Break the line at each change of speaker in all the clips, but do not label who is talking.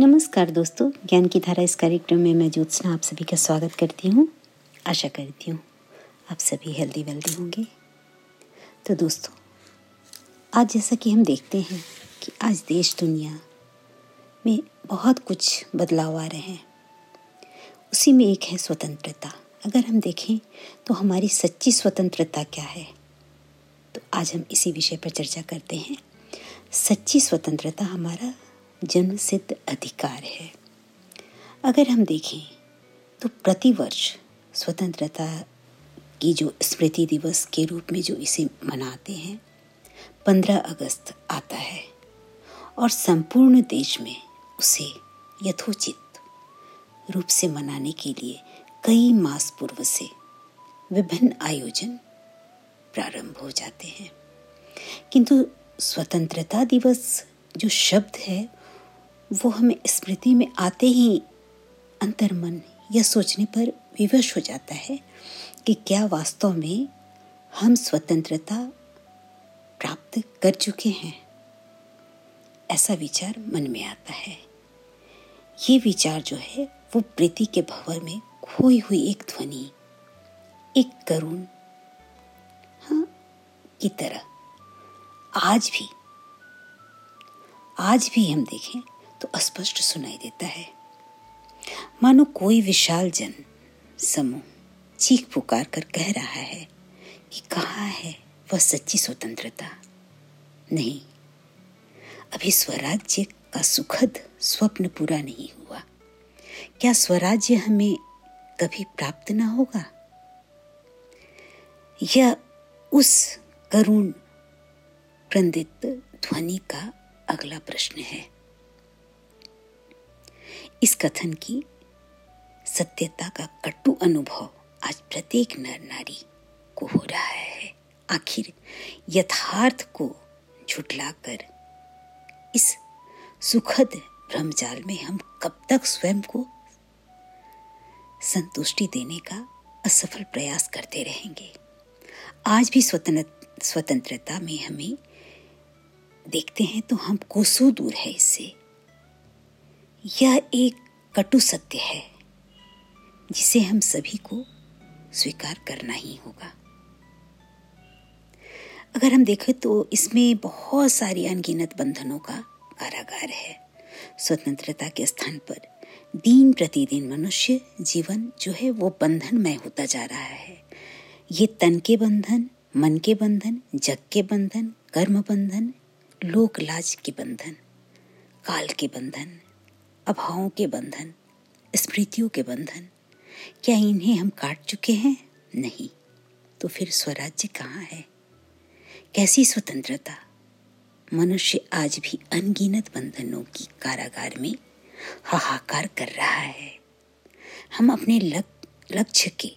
नमस्कार दोस्तों, ज्ञान की धारा इस कार्यक्रम में मैं ज्योत्सना, आप सभी का स्वागत करती हूँ। आशा करती हूँ आप सभी हेल्दी वेल्दी होंगे। तो दोस्तों, आज जैसा कि हम देखते हैं कि आज देश दुनिया में बहुत कुछ बदलाव आ रहे हैं। उसी में एक है स्वतंत्रता। अगर हम देखें तो हमारी सच्ची स्वतंत्रता क्या है? तो आज हम इसी विषय पर चर्चा करते हैं। सच्ची स्वतंत्रता हमारा जन्म सिद्ध अधिकार है। अगर हम देखें तो प्रतिवर्ष स्वतंत्रता की जो स्मृति दिवस के रूप में जो इसे मनाते हैं, पंद्रह अगस्त आता है और संपूर्ण देश में उसे यथोचित रूप से मनाने के लिए कई मास पूर्व से विभिन्न आयोजन प्रारंभ हो जाते हैं। किंतु स्वतंत्रता दिवस जो शब्द है वो हमें स्मृति में आते ही अंतर्मन यह सोचने पर विवश हो जाता है कि क्या वास्तव में हम स्वतंत्रता प्राप्त कर चुके हैं। ऐसा विचार मन में आता है। ये विचार जो है, वो प्रीति के भवर में खोई हुई एक ध्वनि, एक करुण हाँ की तरह। आज भी आज भी हम देखें तो अस्पष्ट सुनाई देता है। मानो कोई विशाल जन समूह चीख पुकार कर कह रहा है कि कहाँ है वह सच्ची स्वतंत्रता? नहीं। अभी स्वराज्य का सुखद स्वप्न पूरा नहीं हुआ। क्या स्वराज्य हमें कभी प्राप्त ना होगा? यह उस करुण, प्रंदित ध्वनि का अगला प्रश्न है। इस कथन की सत्यता का कटु अनुभव आज प्रत्येक नर नारी को हो रहा है। आखिर यथार्थ को झुटलाकर इस सुखद भ्रमजाल में हम कब तक स्वयं को संतुष्टि देने का असफल प्रयास करते रहेंगे? आज भी स्वतंत्रता में हमें देखते हैं तो हम कोसों दूर है इससे। यह एक कटु सत्य है, जिसे हम सभी को स्वीकार करना ही होगा। अगर हम देखें तो इसमें बहुत सारी अनगिनत बंधनों का कारागार है। स्वतंत्रता के स्थान पर दिन प्रतिदिन मनुष्य जीवन जो है, वो बंधनमय होता जा रहा है। ये तन के बंधन, मन के बंधन, जग के बंधन, कर्म बंधन, लोक लाज के बंधन, काल के बंधन अभावों के बंधन, स्मृतियों के बंधन, क्या इन्हें हम काट चुके हैं? नहीं। तो फिर स्वराज्य कहाँ है? कैसी स्वतंत्रता? मनुष्य आज भी अनगिनत बंधनों की कारागार में हाहाकार कर रहा है। हम अपने लक्ष्य के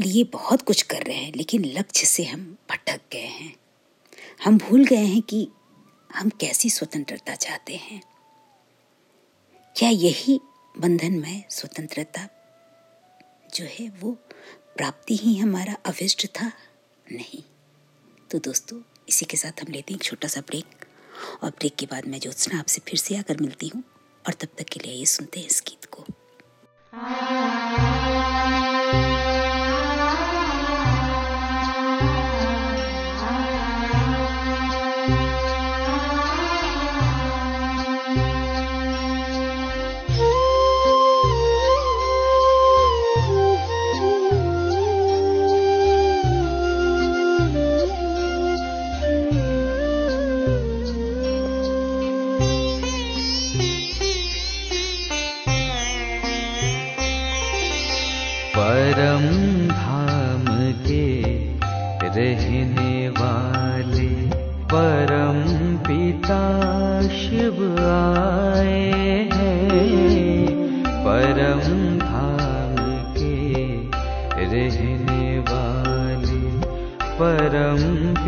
लिए बहुत कुछ कर रहे हैं, लेकिन लक्ष्य से हम भटक गए हैं। हम भूल गए हैं कि हम कैसी स्वतंत्रता चाहते हैं। क्या यही बंधन में स्वतंत्रता जो है वो प्राप्ति ही हमारा अविष्ट था? नहीं। तो दोस्तों, इसी के साथ हम लेते हैं छोटा सा ब्रेक और ब्रेक के बाद मैं ज्योत्सना आपसे फिर से आकर मिलती हूँ और तब तक के लिए ये सुनते हैं इस गीत को।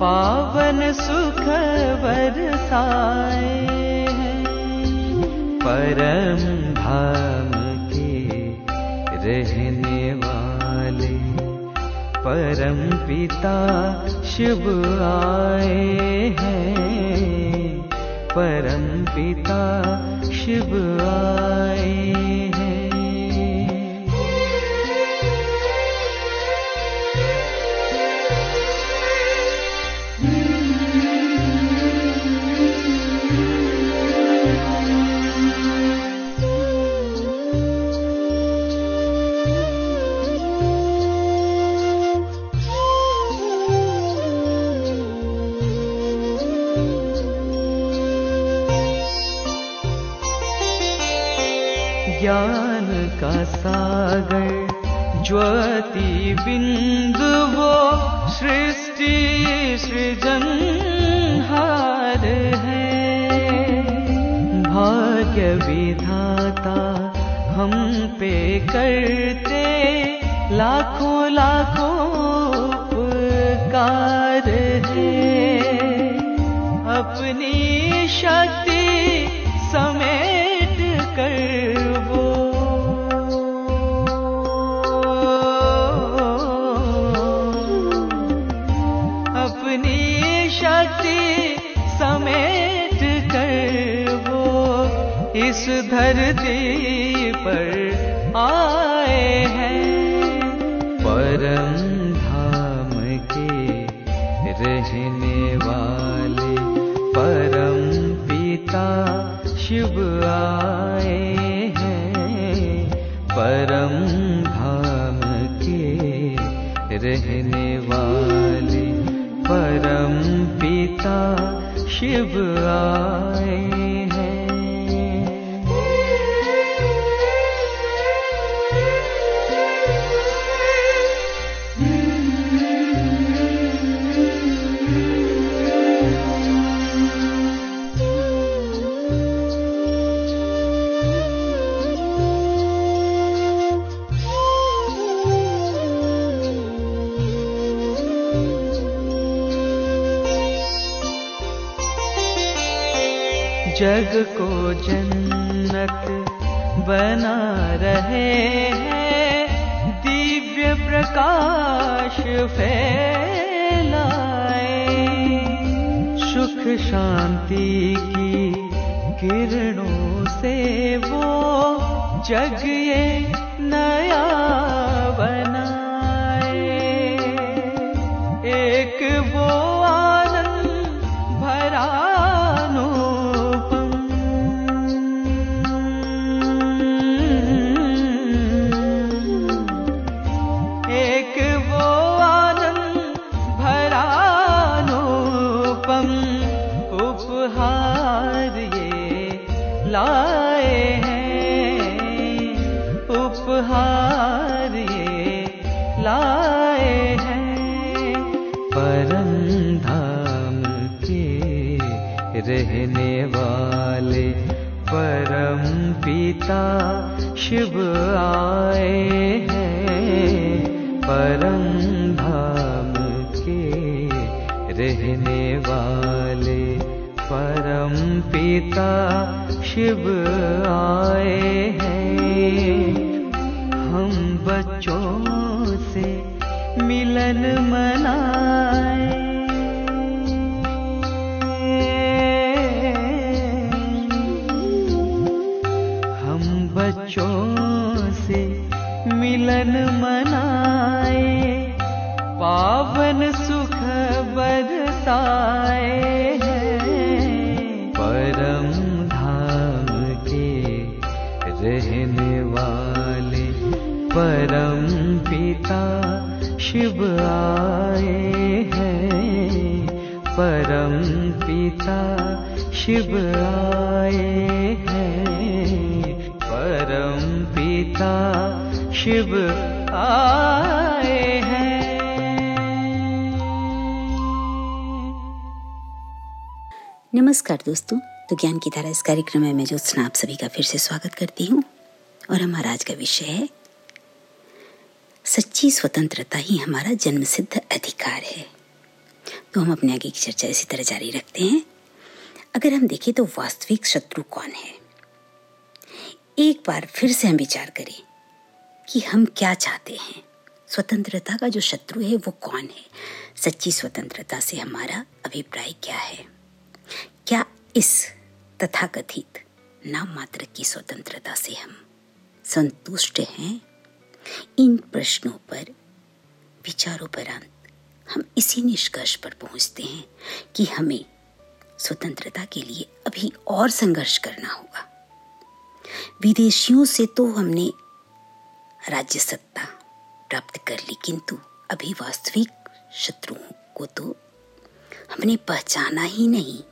पावन सुख बरसाए परम धाम के रहने वाले परम पिता शिव आए हैं। परम पिता शिव ज्ञान का सागर ज्योति बिंदु वो सृष्टि सृजन हार है। भाग्य विधाता हम पे करते लाखों लाखों उपकार। धरती पर आए हैं। परम धाम के रहने वाले परम पिता शिव आए हैं। परम धाम के रहने वाले परम पिता शिव आए को जन्नत बना रहे हैं। दिव्य प्रकाश फैलाए। सुख शांति की किरणों से वो जग ये लाए हैं, उपहार ये लाए हैं। परम धाम के रहने वाले परम पिता शिव आए हैं। परम धाम के रहने वाले परम पिता शिव आए हैं। हम बच्चों से मिलन मनाए। हम बच्चों से मिलन मनाए शिव आए हैं। परम पिता शिव आए हैं।
नमस्कार दोस्तों तो ज्ञान की धारा इस कार्यक्रम में मैं ज्योत्सना आप सभी का फिर से स्वागत करती हूँ। और हमारा आज का विषय है, सच्ची स्वतंत्रता ही हमारा जन्मसिद्ध अधिकार है। तो हम अपने आगे की चर्चा इसी तरह जारी रखते हैं। अगर हम देखें तो वास्तविक शत्रु कौन है? एक बार फिर से हम विचार करें कि हम क्या चाहते हैं। स्वतंत्रता का जो शत्रु है, वो कौन है? सच्ची स्वतंत्रता से हमारा अभिप्राय क्या है? क्या इस तथाकथित नाम मात्र की स्वतंत्रता से हम संतुष्ट हैं? इन प्रश्नों पर विचारोपरांत हम इसी निष्कर्ष पर पहुँचते हैं कि हमें स्वतंत्रता के लिए अभी और संघर्ष करना होगा। विदेशियों से तो हमने राज्य सत्ता प्राप्त कर ली, किंतु अभी वास्तविक शत्रुओं को तो हमने पहचाना ही नहीं।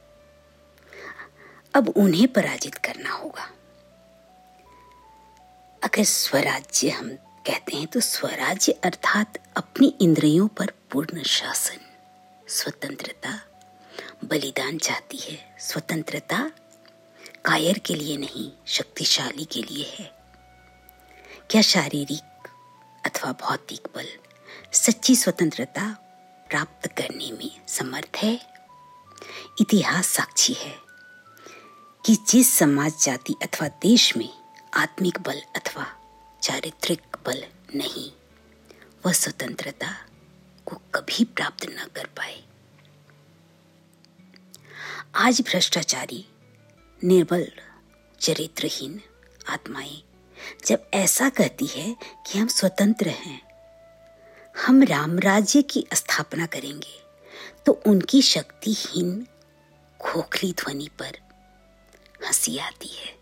अब उन्हें पराजित करना होगा। अगर स्वराज्य हम कहते हैं तो स्वराज्य अर्थात अपनी इंद्रियों पर पूर्ण शासन, स्वतंत्रता बलिदान चाहती है। स्वतंत्रता कायर के लिए नहीं, शक्तिशाली के लिए है। क्या शारीरिक अथवा भौतिक बल सच्ची स्वतंत्रता प्राप्त करने में समर्थ है? इतिहास साक्षी है कि जिस समाज, जाति अथवा देश में आत्मिक बल अथवा चारित्रिक बल नहीं, वह स्वतंत्रता को कभी प्राप्त न कर पाए। आज भ्रष्टाचारी, निर्बल, चरित्रहीन आत्माएँ जब ऐसा कहती है कि हम स्वतंत्र हैं, हम राम राज्य की स्थापना करेंगे तो उनकी शक्तिहीन खोखली ध्वनि पर हँसी आती है।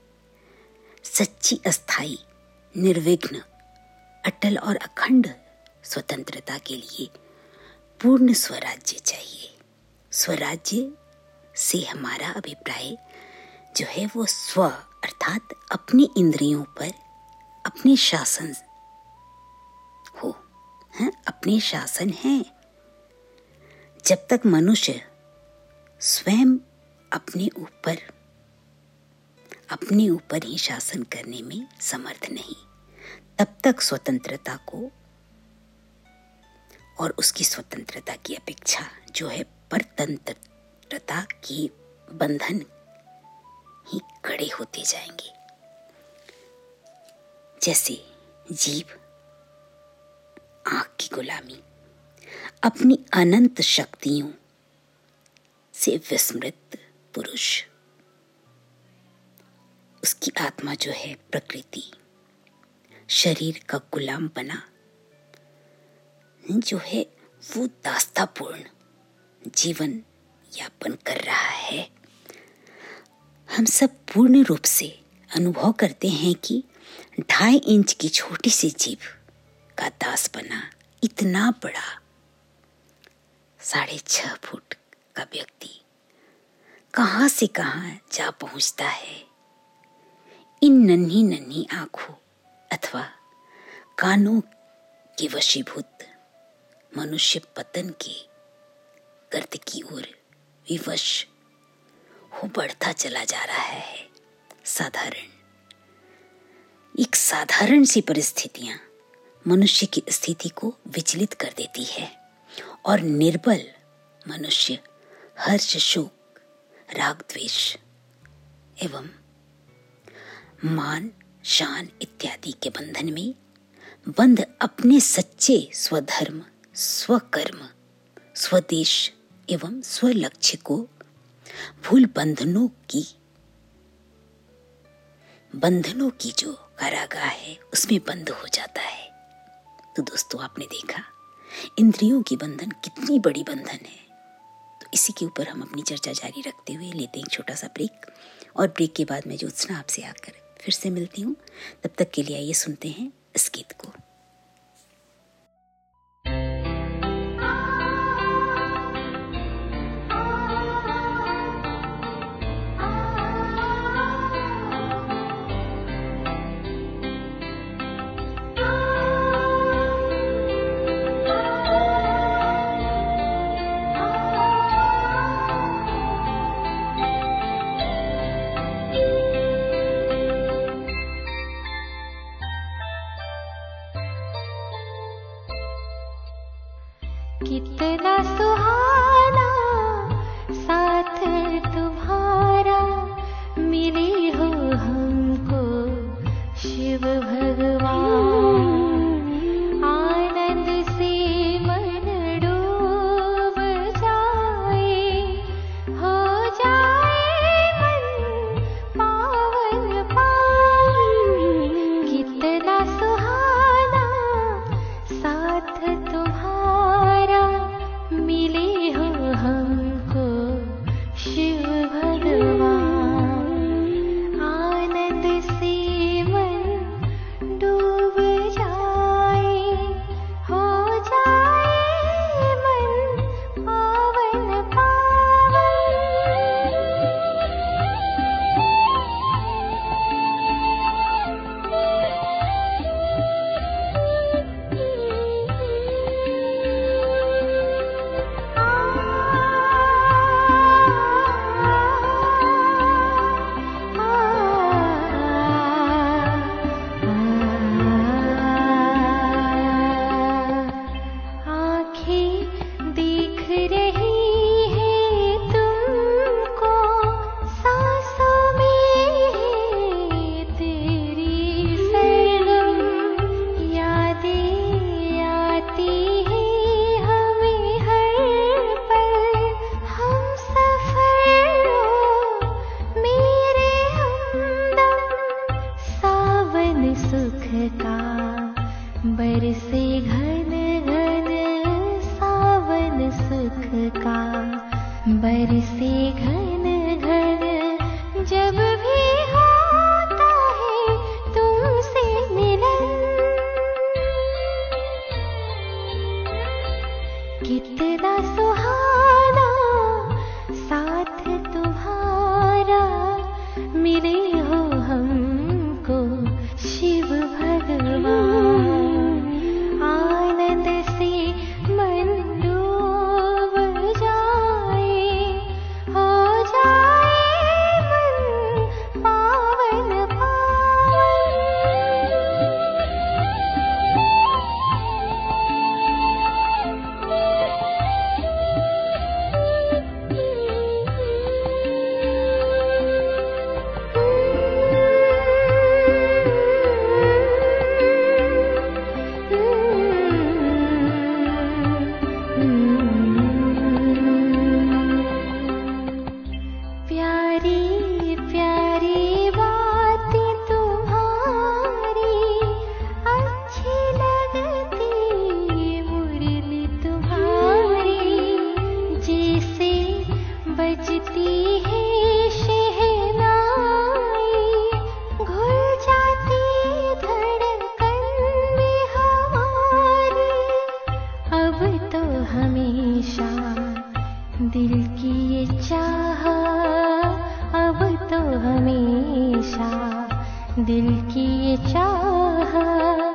सच्ची अस्थाई, निर्विघ्न, अटल और अखंड स्वतंत्रता के लिए पूर्ण स्वराज्य चाहिए। स्वराज्य से हमारा अभिप्राय जो है वो स्व अर्थात अपनी इंद्रियों पर, अपने शासन हो, है, अपने शासन है। जब तक मनुष्य स्वयं अपने ऊपर अपने ऊपर ही शासन करने में समर्थ नहीं, तब तक स्वतंत्रता को और उसकी स्वतंत्रता की अपेक्षा जो है परतंत्रता की बंधन ही कड़े होते जाएँगे। जैसे जीव आँख की गुलामी, अपनी अनंत शक्तियों से विस्मृत पुरुष। उसकी आत्मा जो है प्रकृति, शरीर का गुलाम बना जो है वो दास्तापूर्ण जीवन यापन कर रहा है। हम सब पूर्ण रूप से अनुभव करते हैं कि ढाई इंच की छोटी सी जीव का दास बना इतना बड़ा, साढ़े छह फुट का व्यक्ति कहाँ से कहाँ जा पहुँचता है। इन नन्ही नन्ही आँखों अथवा कानों के वशीभूत मनुष्य पतन के गर्द की ओर विवश हो बढ़ता चला जा रहा है। साधारण। एक साधारण सी परिस्थितियाँ मनुष्य की स्थिति को विचलित कर देती है और निर्बल मनुष्य, हर्ष, शोक, राग, द्वेष एवं मान, शान इत्यादि के बंधन में बंध अपने सच्चे स्वधर्म, स्वकर्म, स्वदेश एवं स्वलक्ष्य को भूल बंधनों की बंधनों की जो कारागाह है, उसमें बंद हो जाता है। तो दोस्तों, आपने देखा, इंद्रियों की बंधन कितनी बड़ी बंधन है। तो इसी के ऊपर हम अपनी चर्चा जारी रखते हुए लेते हैं छोटा सा ब्रेक, और ब्रेक के बाद मैं ज्योत्सना आपसे आकर फिर से मिलती हूँ। तब तक के लिए आइए सुनते हैं इस गीत को।
हमेशा दिल की ये चाह अब तो हमेशा दिल की ये चाह।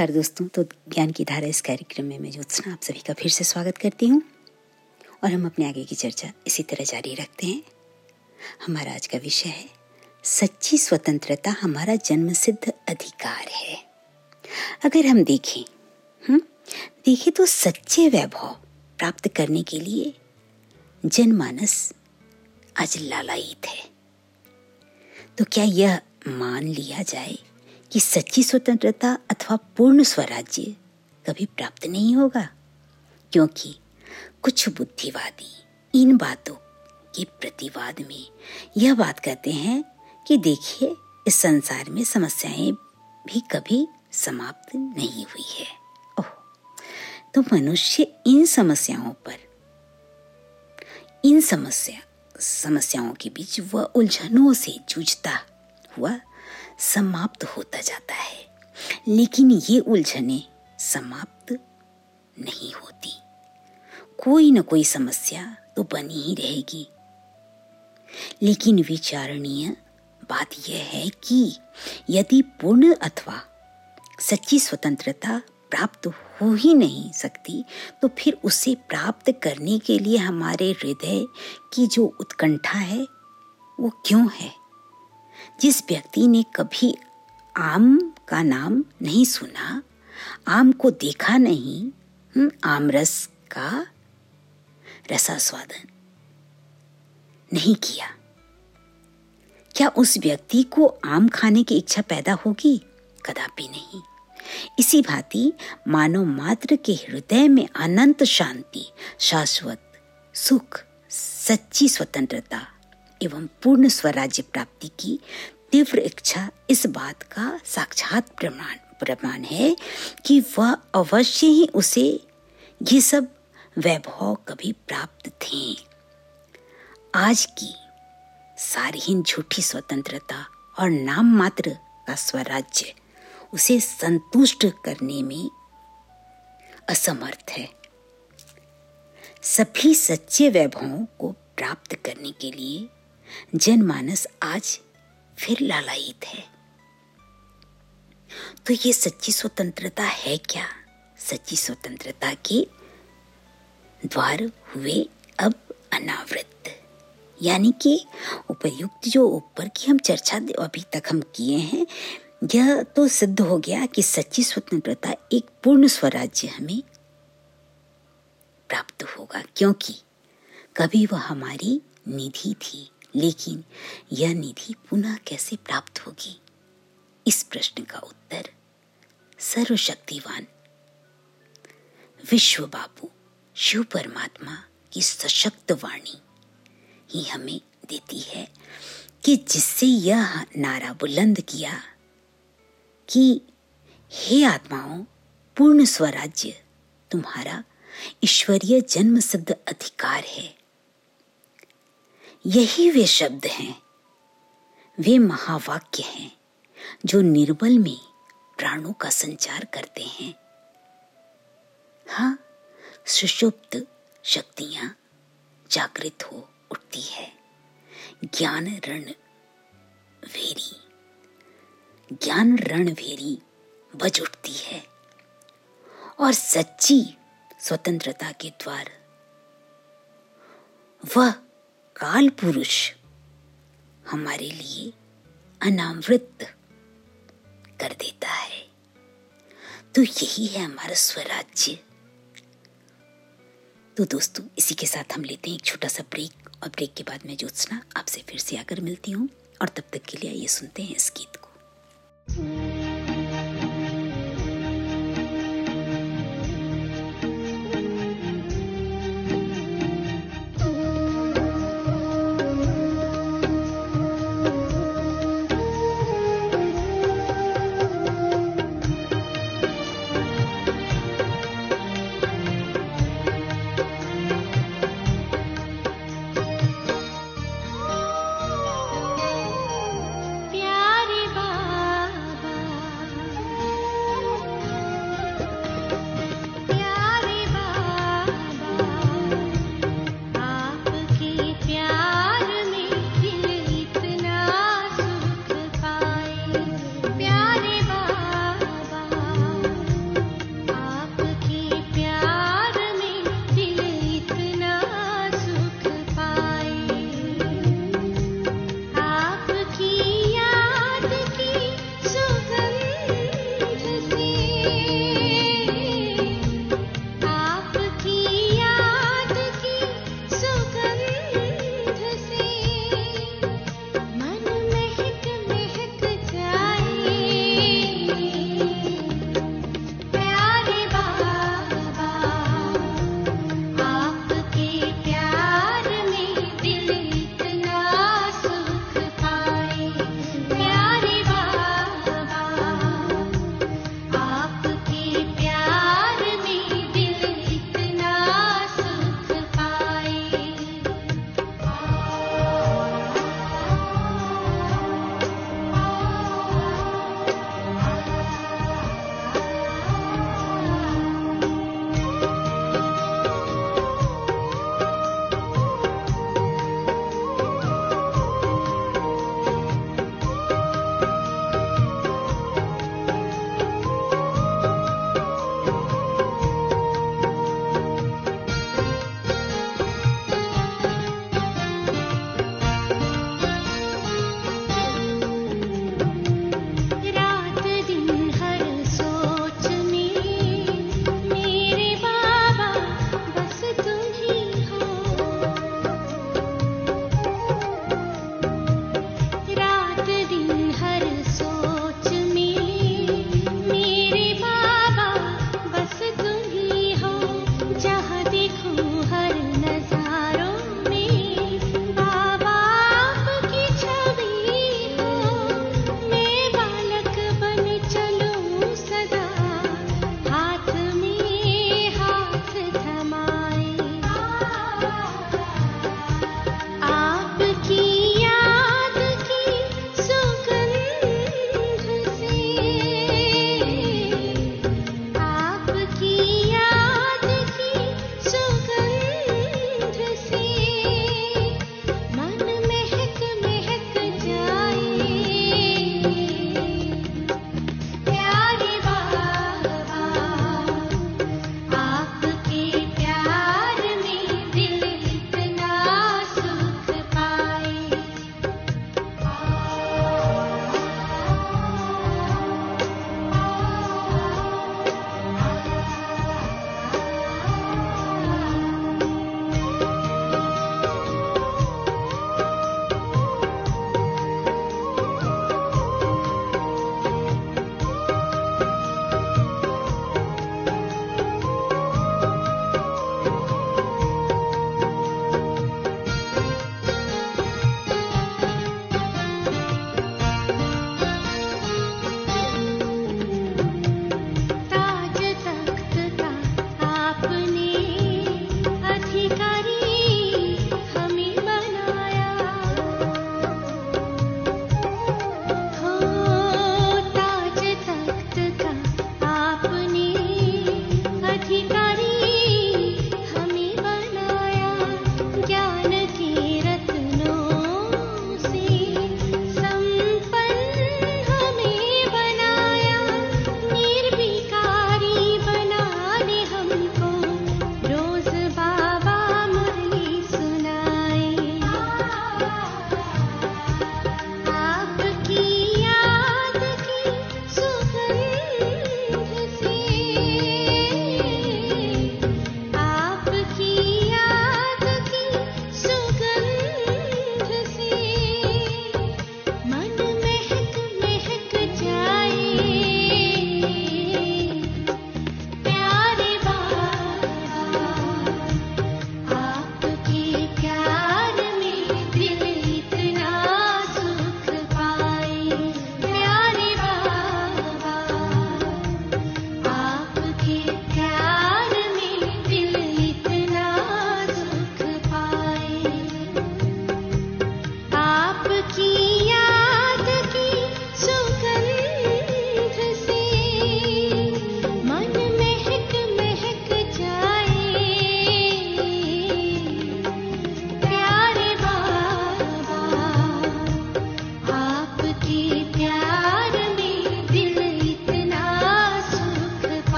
नमस्कार दोस्तों। तो ज्ञान की धारा इस कार्यक्रम में मैं ज्योत्सना आप सभी का फिर से स्वागत करती हूँ। और हम अपने आगे की चर्चा इसी तरह जारी रखते हैं। हमारा आज का विषय है, सच्ची स्वतंत्रता हमारा जन्म सिद्ध अधिकार है। अगर हम देखें हम्म देखें तो सच्चे वैभव प्राप्त करने के लिए जनमानस आज लालायित है। तो क्या यह मान लिया जाए कि सच्ची स्वतंत्रता अथवा पूर्ण स्वराज्य कभी प्राप्त नहीं होगा, क्योंकि कुछ बुद्धिवादी इन बातों के प्रतिवाद में यह बात कहते हैं कि देखिए, इस संसार में समस्याएँ भी कभी समाप्त नहीं हुई है। ओह तो मनुष्य इन समस्याओं पर, इन समस्या, समस्याओं के बीच वह उलझनों से जूझता हुआ समाप्त होता जाता है। लेकिन ये उलझने समाप्त नहीं होती। कोई न कोई समस्या तो बनी ही रहेगी। लेकिन विचारणीय बात यह है कि यदि पूर्ण अथवा सच्ची स्वतंत्रता प्राप्त हो ही नहीं सकती तो फिर उसे प्राप्त करने के लिए हमारे हृदय की जो उत्कंठा है, वो क्यों है? जिस व्यक्ति ने कभी आम का नाम नहीं सुना आम को देखा नहीं हम्म, आम रस का रसास्वादन नहीं किया क्या उस व्यक्ति को आम खाने की इच्छा पैदा होगी? कदापि नहीं। इसी भांति मानव मात्र के हृदय में अनंत शांति शाश्वत सुख सच्ची स्वतंत्रता एवं पूर्ण स्वराज्य प्राप्ति की तीव्र इच्छा इस बात का साक्षात प्रमाण प्रमाण है कि वह अवश्य ही उसे ये सब वैभव कभी प्राप्त थे। आज की सारहीन झूठी स्वतंत्रता और नाम मात्र का स्वराज्य उसे संतुष्ट करने में असमर्थ है। सभी सच्चे वैभवों को प्राप्त करने के लिए जनमानस आज फिर लालायित है। तो ये सच्ची स्वतंत्रता है क्या? सच्ची स्वतंत्रता के द्वार हुए अब अनावृत। यानी कि उपयुक्त जो ऊपर की हम चर्चा अभी तक हम किए हैं, यह तो सिद्ध हो गया कि सच्ची स्वतंत्रता एक पूर्ण स्वराज्य हमें प्राप्त होगा। क्योंकि कभी वह हमारी निधि थी। लेकिन यह निधि पुनः कैसे प्राप्त होगी? इस प्रश्न का उत्तर सर्वशक्तिवान विश्व बापू शिव परमात्मा की सशक्त वाणी ही हमें देती है कि जिससे यह नारा बुलंद किया कि, हे आत्माओं, पूर्ण स्वराज्य तुम्हारा ईश्वरीय जन्म सिद्ध अधिकार है। यही वे शब्द हैं। वे महावाक्य हैं, जो निर्बल में प्राणों का संचार करते हैं। हाँ सुषुप्त शक्तियाँ जागृत हो उठती है। ज्ञान रण वेरी, ज्ञान रणभेरी बज उठती है। और सच्ची स्वतंत्रता के द्वार, वह काल पुरुष हमारे लिए अनावृत कर देता है। तो यही है हमारा स्वराज्य। तो दोस्तों, इसी के साथ हम लेते हैं एक छोटा सा ब्रेक और ब्रेक के बाद मैं ज्योत्सना आपसे फिर से आकर मिलती हूँ। और तब तक के लिए ये सुनते हैं इस गीत को।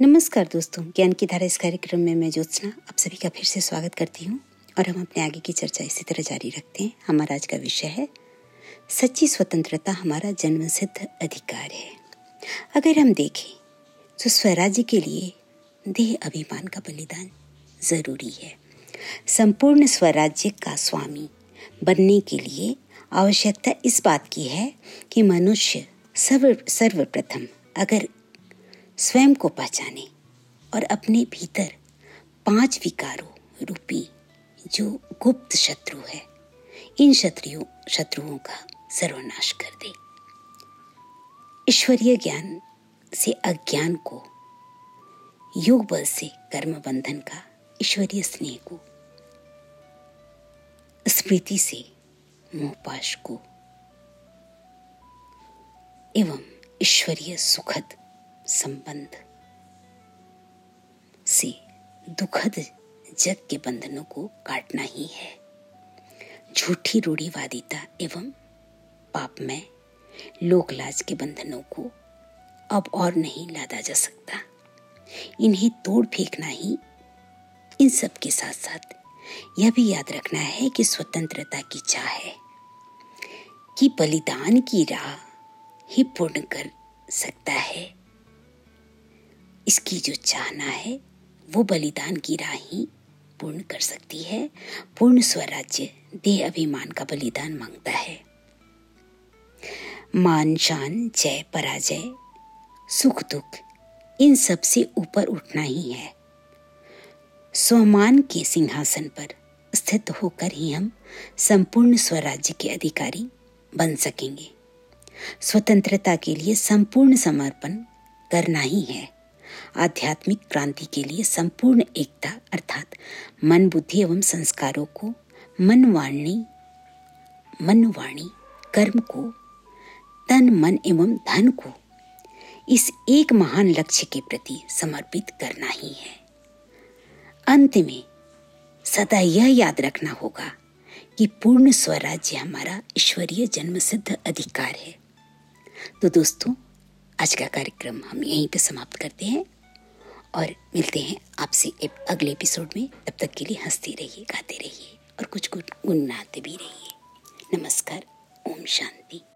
नमस्कार दोस्तों, ज्ञान की धारा इस कार्यक्रम में मैं ज्योत्सना आप सभी का फिर से स्वागत करती हूँ और हम अपने आगे की चर्चा इसी तरह जारी रखते हैं। हमारा आज का विषय है सच्ची स्वतंत्रता हमारा जन्मसिद्ध अधिकार है। अगर हम देखें तो स्वराज्य के लिए देह अभिमान का बलिदान ज़रूरी है। संपूर्ण स्वराज्य का स्वामी बनने के लिए आवश्यकता इस बात की है कि मनुष्य सर्व, सर्वप्रथम अगर स्वयं को पहचाने और अपने भीतर पाँच विकारों रूपी जो गुप्त शत्रु है, इन शत्रुओं शत्रुओं का सर्वनाश कर दे। ईश्वरीय ज्ञान से अज्ञान को, योग बल से कर्म बंधन का ईश्वरीय स्नेह को, स्मृति से मोहपाश को, एवं ईश्वरीय सुखद संबंध से दुखद जग के बंधनों को काटना ही है। झूठी रूढ़ीवादिता एवं पापमय लोकलाज के बंधनों को अब और नहीं लादा जा सकता। इन्हें तोड़ फेंकना ही, इन सब के साथ साथ यह भी याद रखना है कि स्वतंत्रता की चाह है कि बलिदान की राह ही पूर्ण कर सकता है। इसकी जो चाहना है, वो बलिदान की राह ही पूर्ण कर सकती है। पूर्ण स्वराज्य देह अभिमान का बलिदान माँगता है। मान शान जय पराजय सुख दुख इन सबसे ऊपर उठना ही है। स्वमान के सिंहासन पर स्थित होकर ही हम संपूर्ण स्वराज्य के अधिकारी बन सकेंगे। स्वतंत्रता के लिए संपूर्ण समर्पण करना ही है। आध्यात्मिक क्रांति के लिए संपूर्ण एकता अर्थात मन बुद्धि एवं संस्कारों को मन वाणी मन वाणी कर्म को तन, मन एवं धन को इस एक महान लक्ष्य के प्रति समर्पित करना ही है। अंत में सदा यह याद रखना होगा कि पूर्ण स्वराज्य हमारा ईश्वरीय जन्म सिद्ध अधिकार है। तो दोस्तों, आज का कार्यक्रम हम यहीं पे समाप्त करते हैं और मिलते हैं आपसे अगले एपिसोड में। तब तक के लिए हँसते रहिए, गाते रहिए और कुछ कुछ गुनगुनाते भी रहिए। नमस्कार, ओम शांति।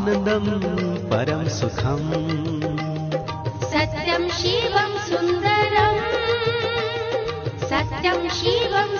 नन्दम् पर सुखम्।
सत्यं शिवं सुन्दरम् सत्यं शिवम्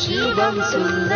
शिवं सुन्दरम्